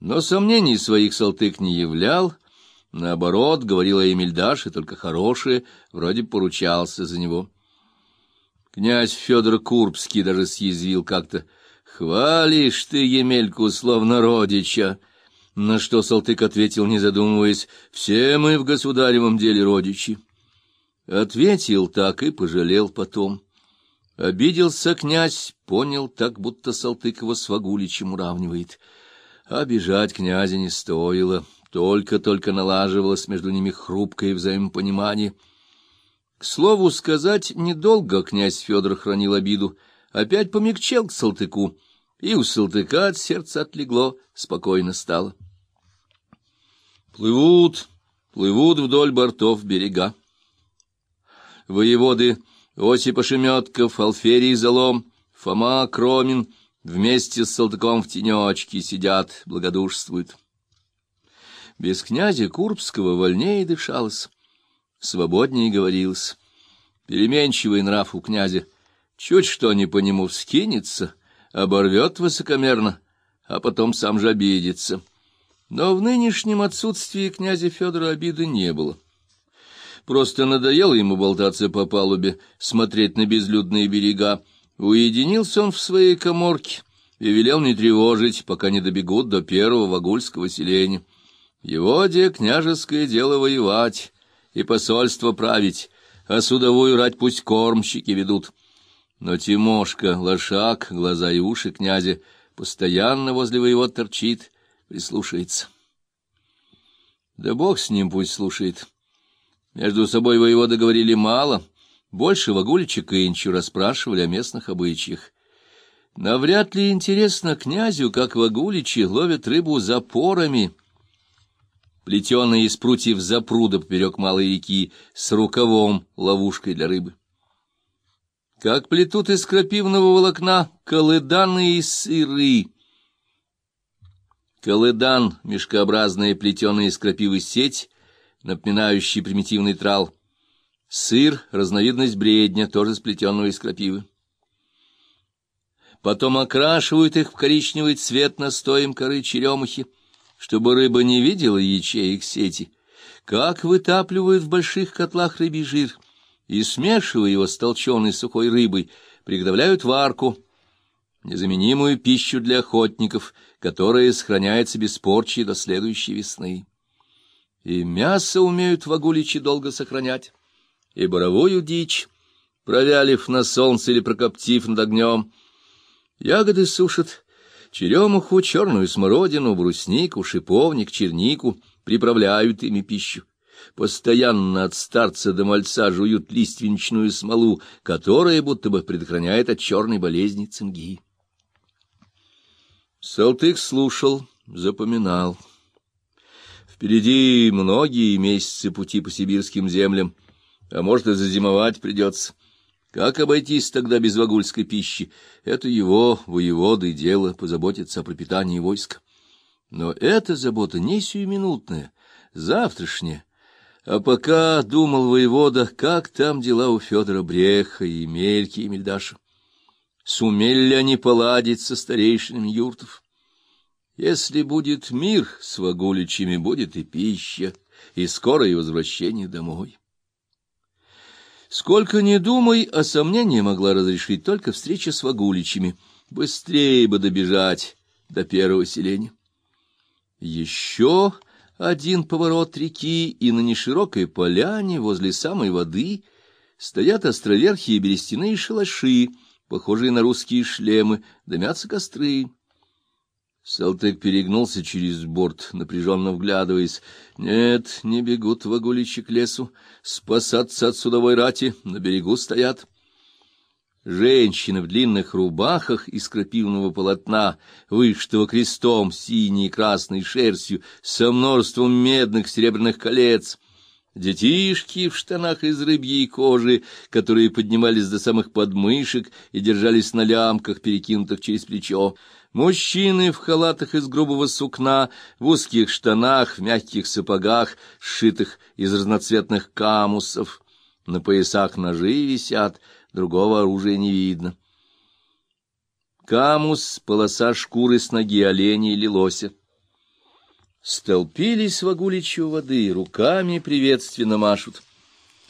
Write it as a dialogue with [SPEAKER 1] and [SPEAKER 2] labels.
[SPEAKER 1] Но сомнений своих Салтык не являл, наоборот, говорил о Эмильдаше только хорошее, вроде поручался за него. Князь Федор Курбский даже съязвил как-то. «Хвалишь ты Емельку, словно родича!» На что Салтык ответил, не задумываясь, «Все мы в государевом деле родичи». Ответил так и пожалел потом. Обиделся князь, понял так, будто Салтык его с Вагуличем уравнивает. Обижать князя не стоило, только-только налаживалось между ними хрупкое взаимопонимание — к слову сказать, недолго князь Федор хранил обиду, опять помягчел к Салтыку, и у Салтыка от сердца отлегло, спокойно стало. Плывут, плывут вдоль бортов берега. Воеводы Осип Ошеметков, Алферий Залом, Фома Кромин вместе с Салтыком в тенечке сидят, благодушствуют. Без князя Курбского вольнее дышалось свободнее говорилось. Переменчивый нрав у князя, чуть что не по нему вскинется, оборвет высокомерно, а потом сам же обидится. Но в нынешнем отсутствии князя Федора обиды не было. Просто надоело ему болтаться по палубе, смотреть на безлюдные берега. Уединился он в своей коморке и велел не тревожить, пока не добегут до первого вагульского селения. Его де княжеское дело воевать, и посольство править, а судовую рать пусть кормщики ведут. Но Тимошка, лошак, глаза и уши князя, постоянно возле воевод торчит, прислушается. Да бог с ним пусть слушает. Между собой воеводы говорили мало, больше Вагулича и Инчу расспрашивали о местных обычаях. Навряд ли интересно князю, как Вагуличи ловят рыбу запорами — плетеные из прутьев запруда поперек малой реки, с рукавом, ловушкой для рыбы. Как плетут из крапивного волокна колыданы и сыры. Колыдан — мешкообразная плетеная из крапивы сеть, напоминающая примитивный трал. Сыр — разновидность бредня, тоже сплетенного из крапивы. Потом окрашивают их в коричневый цвет настоем коры черемухи, чтобы рыба не видела ячеек сети, как вытапливают в больших котлах рыбий жир и, смешивая его с толченой сухой рыбой, приготовляют варку, незаменимую пищу для охотников, которая сохраняется без порчи до следующей весны. И мясо умеют вагуличи долго сохранять, и боровую дичь, провялив на солнце или прокоптив над огнем. Ягоды сушат, черемуху, черную смородину, бруснику, шиповник, чернику, приправляют ими пищу. Постоянно от старца до мальца жуют лиственничную смолу, которая будто бы предохраняет от черной болезни цинги. Салтык слушал, запоминал. Впереди многие месяцы пути по сибирским землям, а может и зазимовать придется. Как обойтись тогда без вагульской пищи? Это его, воеводы, дело позаботиться о пропитании войска. Но эта забота не сиюминутная, завтрашняя. А пока думал воевода, как там дела у Федора Бреха и Мельки и Мельдаша. Сумели ли они поладить со старейшинами юртов? Если будет мир с вагуличами, будет и пища, и скорое возвращение домой. Сколько ни думай, а сомнение могла разрешить только встреча с Вагуличами. Быстрее бы добежать до первого селения. Еще один поворот реки, и на неширокой поляне возле самой воды стоят островерхи и берестяные шалаши, похожие на русские шлемы, дымятся костры. Салтык перегнулся через борт, напряженно вглядываясь. Нет, не бегут вагуличи к лесу, спасаться от судовой рати, на берегу стоят. Женщины в длинных рубахах из крапивного полотна, вышитого крестом синей и красной шерстью, со множеством медных серебряных колец — Детишки в штанах из рыбьей кожи, которые поднимались до самых подмышек и держались на лямках, перекинутых через плечо. Мужчины в халатах из грубого сукна, в узких штанах, в мягких сапогах, сшитых из разноцветных камусов. На поясах ножи висят, другого оружия не видно. Камус — полоса шкуры с ноги оленя или лося. Столпились в Агуличу воды, руками приветственно машут.